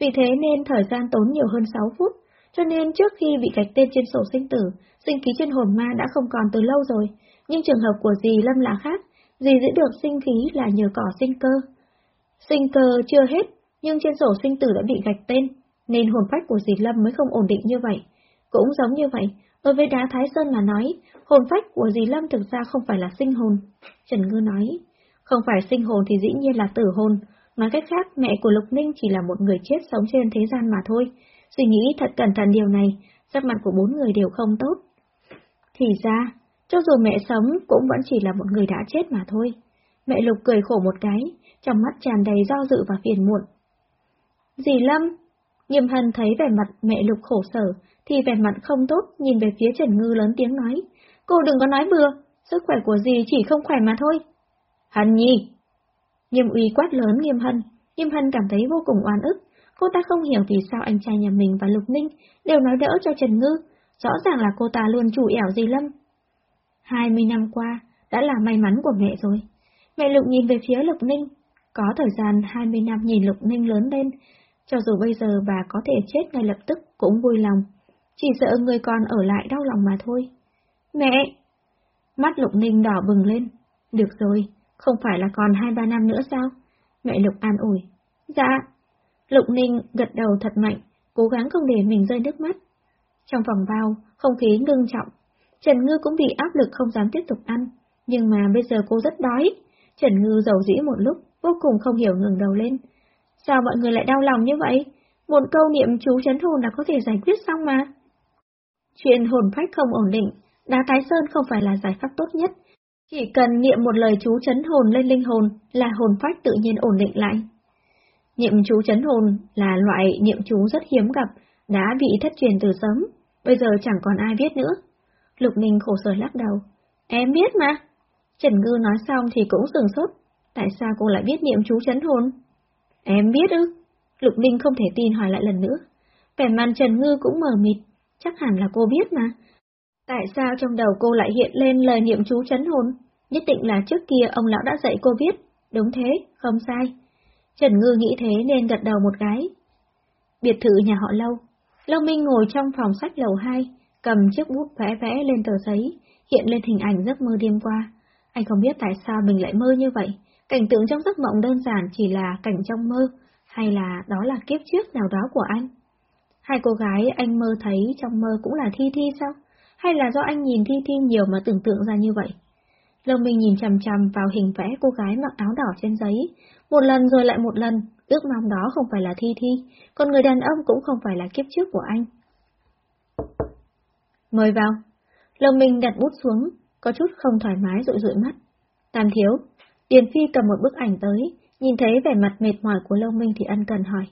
A: Vì thế nên thời gian tốn nhiều hơn 6 phút, cho nên trước khi bị gạch tên trên sổ sinh tử, sinh khí trên hồn ma đã không còn từ lâu rồi. Nhưng trường hợp của dì Lâm là khác, dì giữ được sinh khí là nhờ cỏ sinh cơ. Sinh cơ chưa hết, nhưng trên sổ sinh tử đã bị gạch tên, nên hồn phách của dì Lâm mới không ổn định như vậy. Cũng giống như vậy, đối với đá Thái Sơn mà nói, hồn phách của dì Lâm thực ra không phải là sinh hồn. Trần Ngư nói, không phải sinh hồn thì dĩ nhiên là tử hồn. Nói cách khác, mẹ của Lục Ninh chỉ là một người chết sống trên thế gian mà thôi. Suy nghĩ thật cẩn thận điều này, sắc mặt của bốn người đều không tốt. Thì ra, cho dù mẹ sống cũng vẫn chỉ là một người đã chết mà thôi. Mẹ Lục cười khổ một cái, trong mắt tràn đầy do dự và phiền muộn. Dì Lâm, Nghiêm Hân thấy vẻ mặt mẹ Lục khổ sở, thì vẻ mặt không tốt nhìn về phía Trần Ngư lớn tiếng nói. Cô đừng có nói bừa, sức khỏe của dì chỉ không khỏe mà thôi. Hân nhi! Nghiêm uy quát lớn Nghiêm Hân, Nghiêm Hân cảm thấy vô cùng oan ức. Cô ta không hiểu vì sao anh trai nhà mình và Lục Ninh đều nói đỡ cho Trần Ngư, rõ ràng là cô ta luôn chủ ẻo dì Lâm. Hai mươi năm qua, đã là may mắn của mẹ rồi. Mẹ Lục nhìn về phía Lục Ninh, có thời gian 20 năm nhìn Lục Ninh lớn lên, cho dù bây giờ bà có thể chết ngay lập tức cũng vui lòng, chỉ sợ người con ở lại đau lòng mà thôi. Mẹ! Mắt Lục Ninh đỏ bừng lên. Được rồi, không phải là còn hai ba năm nữa sao? Mẹ Lục an ủi. Dạ. Lục Ninh gật đầu thật mạnh, cố gắng không để mình rơi nước mắt. Trong phòng bao, không khí ngưng trọng. Trần Ngư cũng bị áp lực không dám tiếp tục ăn, nhưng mà bây giờ cô rất đói. Trần Ngư giàu dĩ một lúc, vô cùng không hiểu ngừng đầu lên. Sao mọi người lại đau lòng như vậy? Một câu niệm chú chấn hồn là có thể giải quyết xong mà. Chuyện hồn phách không ổn định, đá tái Sơn không phải là giải pháp tốt nhất. Chỉ cần niệm một lời chú chấn hồn lên linh hồn là hồn phách tự nhiên ổn định lại. Niệm chú chấn hồn là loại niệm chú rất hiếm gặp, đã bị thất truyền từ sớm, bây giờ chẳng còn ai biết nữa. Lục Ninh khổ sở lắc đầu. Em biết mà. Trần Ngư nói xong thì cũng sừng sốt. Tại sao cô lại biết niệm chú chấn hồn? Em biết ư? Lục Ninh không thể tin hỏi lại lần nữa. Vẻ mặt Trần Ngư cũng mờ mịt, chắc hẳn là cô biết mà. Tại sao trong đầu cô lại hiện lên lời niệm chú chấn hồn? Nhất định là trước kia ông lão đã dạy cô viết. Đúng thế, không sai. Trần Ngư nghĩ thế nên gật đầu một cái. Biệt thự nhà họ Lâu. Lâu Minh ngồi trong phòng sách lầu 2, cầm chiếc bút vẽ vẽ lên tờ giấy, hiện lên hình ảnh giấc mơ đêm qua. Anh không biết tại sao mình lại mơ như vậy. Cảnh tượng trong giấc mộng đơn giản chỉ là cảnh trong mơ, hay là đó là kiếp trước nào đó của anh? Hai cô gái anh mơ thấy trong mơ cũng là Thi Thi sao? Hay là do anh nhìn Thi Thi nhiều mà tưởng tượng ra như vậy? Lâm Minh nhìn chằm chằm vào hình vẽ cô gái mặc áo đỏ trên giấy, một lần rồi lại một lần, ước mong đó không phải là Thi Thi, còn người đàn ông cũng không phải là kiếp trước của anh. Mời vào. Lâm Minh đặt bút xuống, có chút không thoải mái rụi rụi mắt. Tam thiếu, Điền Phi cầm một bức ảnh tới, nhìn thấy vẻ mặt mệt mỏi của Lâm Minh thì ân cần hỏi.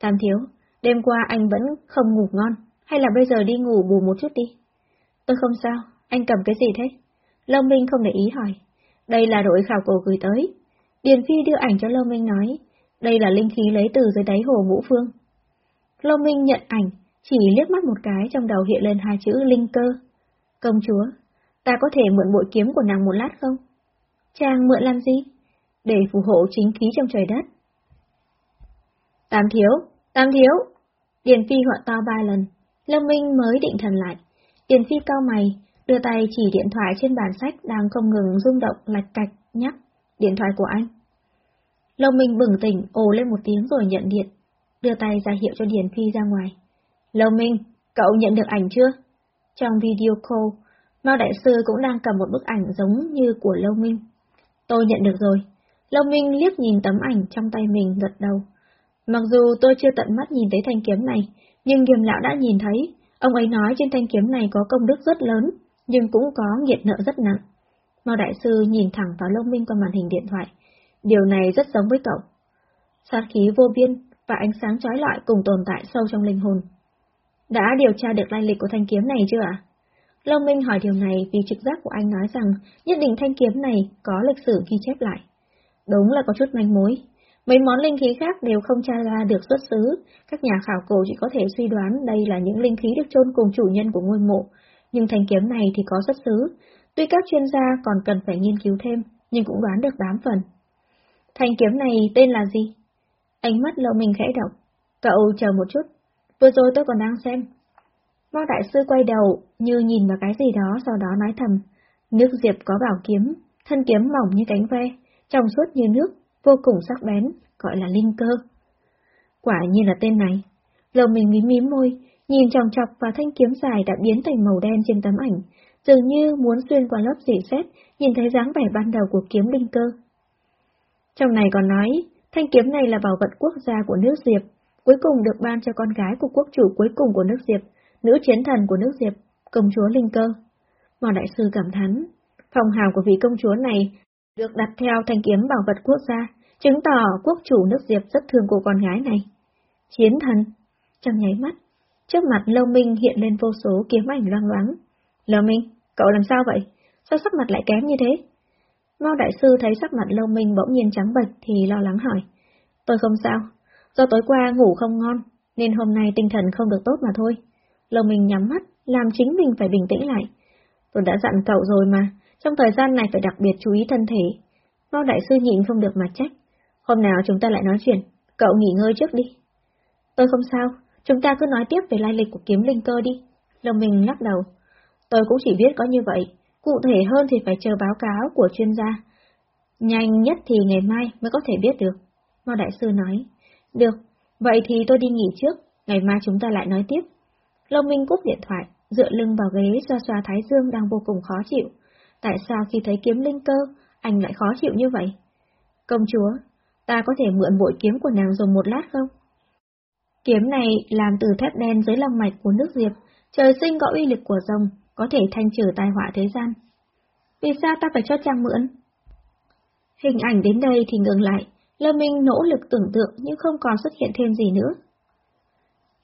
A: Tam thiếu, đêm qua anh vẫn không ngủ ngon, hay là bây giờ đi ngủ bù một chút đi? Tôi không sao, anh cầm cái gì thế? Lâu Minh không để ý hỏi. Đây là đội khảo cổ gửi tới. Điền Phi đưa ảnh cho Lâu Minh nói, đây là linh khí lấy từ dưới đáy hồ ngũ phương. Lâu Minh nhận ảnh, chỉ liếc mắt một cái trong đầu hiện lên hai chữ linh cơ. Công chúa, ta có thể mượn bội kiếm của nàng một lát không? Chàng mượn làm gì? Để phù hộ chính khí trong trời đất. Tam thiếu, tam thiếu! Điền Phi gọi to ba lần, Lâm Minh mới định thần lại. Điền Phi cao mày, đưa tay chỉ điện thoại trên bàn sách đang không ngừng rung động lạch cạch, nhắc, điện thoại của anh. Lâu Minh bừng tỉnh, ồ lên một tiếng rồi nhận điện, đưa tay ra hiệu cho Điền Phi ra ngoài. Lâu Minh, cậu nhận được ảnh chưa? Trong video call, Mao Đại Sư cũng đang cầm một bức ảnh giống như của Lâu Minh. Tôi nhận được rồi. Lâu Minh liếc nhìn tấm ảnh trong tay mình gật đầu. Mặc dù tôi chưa tận mắt nhìn thấy thanh kiếm này, nhưng Nghiêm Lão đã nhìn thấy, ông ấy nói trên thanh kiếm này có công đức rất lớn, nhưng cũng có nghiệt nợ rất nặng. Mao Đại Sư nhìn thẳng vào lông Minh qua màn hình điện thoại. Điều này rất giống với cậu. Sát khí vô biên và ánh sáng chói lọi cùng tồn tại sâu trong linh hồn. Đã điều tra được lai lịch của thanh kiếm này chưa ạ? Lâu Minh hỏi điều này vì trực giác của anh nói rằng nhất định thanh kiếm này có lịch sử ghi chép lại. Đúng là có chút manh mối. Mấy món linh khí khác đều không tra ra được xuất xứ, các nhà khảo cổ chỉ có thể suy đoán đây là những linh khí được chôn cùng chủ nhân của ngôi mộ, nhưng thanh kiếm này thì có xuất xứ. Tuy các chuyên gia còn cần phải nghiên cứu thêm, nhưng cũng đoán được đám phần. Thanh kiếm này tên là gì? Ánh mắt lâu mình khẽ động. Cậu chờ một chút. Vừa rồi tôi còn đang xem. Mao đại sư quay đầu, như nhìn vào cái gì đó sau đó nói thầm. Nước diệp có bảo kiếm, thân kiếm mỏng như cánh ve, trong suốt như nước, vô cùng sắc bén, gọi là linh cơ. Quả nhiên là tên này. Lầu mình mím mím môi, nhìn chòng chọc và thanh kiếm dài đã biến thành màu đen trên tấm ảnh, dường như muốn xuyên qua lớp dỉ xét, nhìn thấy dáng vẻ ban đầu của kiếm linh cơ. Trong này còn nói, thanh kiếm này là bảo vật quốc gia của nước Diệp, cuối cùng được ban cho con gái của quốc chủ cuối cùng của nước Diệp, nữ chiến thần của nước Diệp, công chúa Linh Cơ. Mò đại sư cảm thán, phòng hào của vị công chúa này được đặt theo thanh kiếm bảo vật quốc gia, chứng tỏ quốc chủ nước Diệp rất thương cô con gái này. Chiến thần, trong nháy mắt, trước mặt Lâu Minh hiện lên vô số kiếm ảnh loang loáng. Lâu Minh, cậu làm sao vậy? Sao sắc mặt lại kém như thế? Mao đại sư thấy sắc mặt Lâu Minh bỗng nhiên trắng bệch thì lo lắng hỏi. Tôi không sao, do tối qua ngủ không ngon, nên hôm nay tinh thần không được tốt mà thôi. Lâu Minh nhắm mắt, làm chính mình phải bình tĩnh lại. Tôi đã dặn cậu rồi mà, trong thời gian này phải đặc biệt chú ý thân thể. Mao đại sư nhịn không được mà trách. Hôm nào chúng ta lại nói chuyện, cậu nghỉ ngơi trước đi. Tôi không sao, chúng ta cứ nói tiếp về lai lịch của kiếm linh cơ đi. Lông mình lắc đầu. Tôi cũng chỉ biết có như vậy, cụ thể hơn thì phải chờ báo cáo của chuyên gia. Nhanh nhất thì ngày mai mới có thể biết được. Mao đại sư nói. Được, vậy thì tôi đi nghỉ trước, ngày mai chúng ta lại nói tiếp. Lông Minh cúp điện thoại, dựa lưng vào ghế xoa xoa Thái Dương đang vô cùng khó chịu. Tại sao khi thấy kiếm linh cơ, anh lại khó chịu như vậy? Công chúa, ta có thể mượn bội kiếm của nàng dùng một lát không? Kiếm này làm từ thép đen dưới lòng mạch của nước Diệp, trời sinh có uy lực của rồng, có thể thanh trừ tai họa thế gian. Vì sao ta phải cho chàng mượn? Hình ảnh đến đây thì ngừng lại, Lâm Minh nỗ lực tưởng tượng nhưng không còn xuất hiện thêm gì nữa.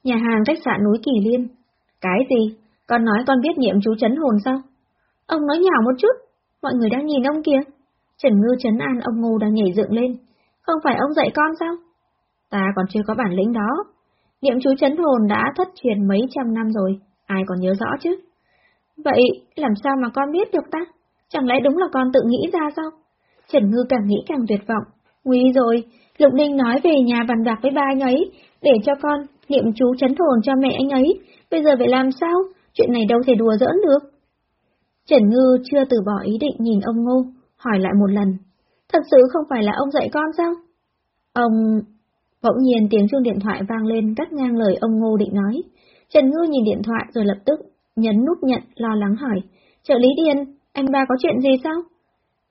A: Nhà hàng khách sạn núi Kỳ Liên. Cái gì? Con nói con biết niệm chú chấn hồn sao? Ông nói nhỏ một chút, mọi người đang nhìn ông kìa. Trần Ngư chấn an ông Ngô đang nhảy dựng lên. Không phải ông dạy con sao? Ta còn chưa có bản lĩnh đó. Niệm chú chấn hồn đã thất truyền mấy trăm năm rồi, ai còn nhớ rõ chứ? Vậy làm sao mà con biết được ta? Chẳng lẽ đúng là con tự nghĩ ra sao? Trần Ngư càng nghĩ càng tuyệt vọng. Nguy rồi, Lục Ninh nói về nhà bàn bạc với ba anh ấy, để cho con niệm chú chấn hồn cho mẹ anh ấy. Bây giờ phải làm sao? Chuyện này đâu thể đùa giỡn được. Trần Ngư chưa từ bỏ ý định nhìn ông Ngô, hỏi lại một lần. Thật sự không phải là ông dạy con sao? Ông... Bỗng nhiên tiếng chuông điện thoại vang lên cắt ngang lời ông Ngô định nói. Trần Ngư nhìn điện thoại rồi lập tức nhấn nút nhận lo lắng hỏi. Trợ lý Điền, anh ba có chuyện gì sao?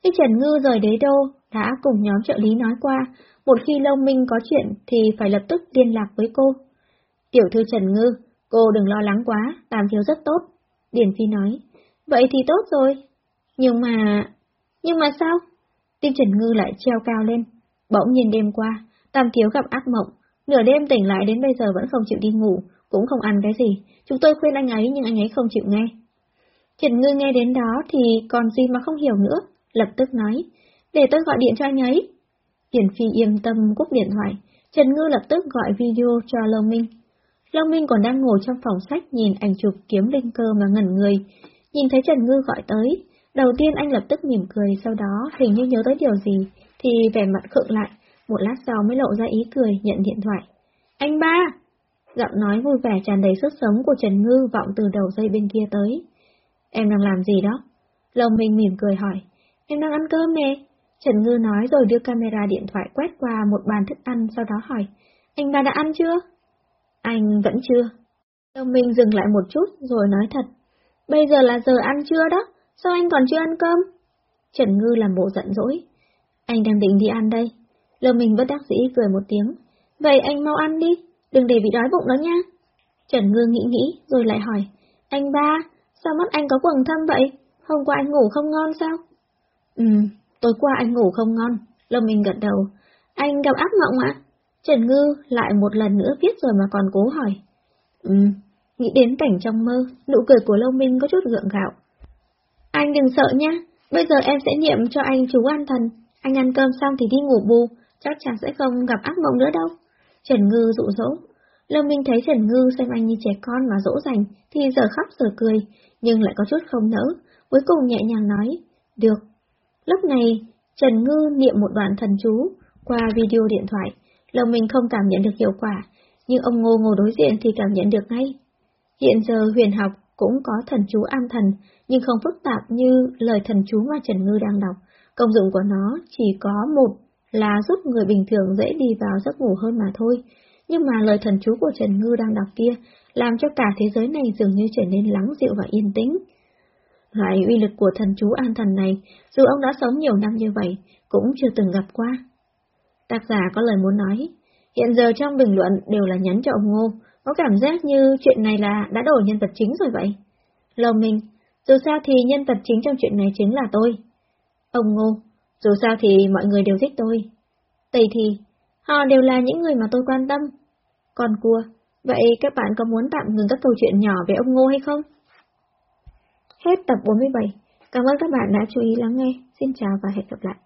A: Khi Trần Ngư rời đế đô, đã cùng nhóm trợ lý nói qua, một khi Lông Minh có chuyện thì phải lập tức liên lạc với cô. Tiểu thư Trần Ngư, cô đừng lo lắng quá, Tam Thiếu rất tốt. Điền Phi nói, vậy thì tốt rồi. Nhưng mà... Nhưng mà sao? Tim Trần Ngư lại treo cao lên. Bỗng nhiên đêm qua, Tam Thiếu gặp ác mộng, nửa đêm tỉnh lại đến bây giờ vẫn không chịu đi ngủ, cũng không ăn cái gì. Chúng tôi khuyên anh ấy nhưng anh ấy không chịu nghe. Trần Ngư nghe đến đó thì còn gì mà không hiểu nữa, lập tức nói, để tôi gọi điện cho anh ấy. Hiển Phi yên tâm cúp điện thoại, Trần Ngư lập tức gọi video cho Lâu Minh. Lâu Minh còn đang ngồi trong phòng sách nhìn ảnh chụp kiếm linh cơ mà ngẩn người, nhìn thấy Trần Ngư gọi tới. Đầu tiên anh lập tức mỉm cười, sau đó hình như nhớ tới điều gì, thì vẻ mặt khựng lại, một lát sau mới lộ ra ý cười nhận điện thoại. Anh ba! Giọng nói vui vẻ tràn đầy sức sống của Trần Ngư vọng từ đầu dây bên kia tới. Em đang làm gì đó? Lâu Minh mỉm cười hỏi. Em đang ăn cơm nè. Trần Ngư nói rồi đưa camera điện thoại quét qua một bàn thức ăn sau đó hỏi, anh ba đã ăn chưa? Anh vẫn chưa. Đông Minh dừng lại một chút rồi nói thật, bây giờ là giờ ăn chưa đó, sao anh còn chưa ăn cơm? Trần Ngư làm bộ giận dỗi, anh đang định đi ăn đây. Lờ Minh bất đắc dĩ cười một tiếng, vậy anh mau ăn đi, đừng để bị đói bụng đó nha. Trần Ngư nghĩ nghĩ rồi lại hỏi, anh ba, sao mắt anh có quầng thâm vậy? Hôm qua anh ngủ không ngon sao? Ừ, tối qua anh ngủ không ngon. Lâm Minh gật đầu. Anh gặp ác mộng ạ? Trần Ngư lại một lần nữa viết rồi mà còn cố hỏi. Ừ, nghĩ đến cảnh trong mơ, nụ cười của Lâu Minh có chút gượng gạo. Anh đừng sợ nhá, bây giờ em sẽ niệm cho anh chú an thần. Anh ăn cơm xong thì đi ngủ bù, chắc chắn sẽ không gặp ác mộng nữa đâu. Trần Ngư dụ dỗ. Lâm Minh thấy Trần Ngư xem anh như trẻ con mà dỗ dành, thì giờ khóc giờ cười, nhưng lại có chút không nỡ, cuối cùng nhẹ nhàng nói, được. Lúc này, Trần Ngư niệm một đoạn thần chú qua video điện thoại, Lâm Minh không cảm nhận được hiệu quả, nhưng ông Ngô ngồi đối diện thì cảm nhận được ngay. Hiện giờ huyền học cũng có thần chú an thần, nhưng không phức tạp như lời thần chú mà Trần Ngư đang đọc. Công dụng của nó chỉ có một là giúp người bình thường dễ đi vào giấc ngủ hơn mà thôi. Nhưng mà lời thần chú của Trần Ngư đang đọc kia làm cho cả thế giới này dường như trở nên lắng dịu và yên tĩnh. Loại uy lực của thần chú an thần này, dù ông đã sống nhiều năm như vậy, cũng chưa từng gặp qua. Tác giả có lời muốn nói, hiện giờ trong bình luận đều là nhắn cho ông Ngô, có cảm giác như chuyện này là đã đổi nhân vật chính rồi vậy. Lầu mình, dù sao thì nhân vật chính trong chuyện này chính là tôi. Ông Ngô, dù sao thì mọi người đều thích tôi. Tây thì, họ đều là những người mà tôi quan tâm. Còn cua, vậy các bạn có muốn tạm ngừng các câu chuyện nhỏ về ông Ngô hay không? Hết tập 47. Cảm ơn các bạn đã chú ý lắng nghe. Xin chào và hẹn gặp lại.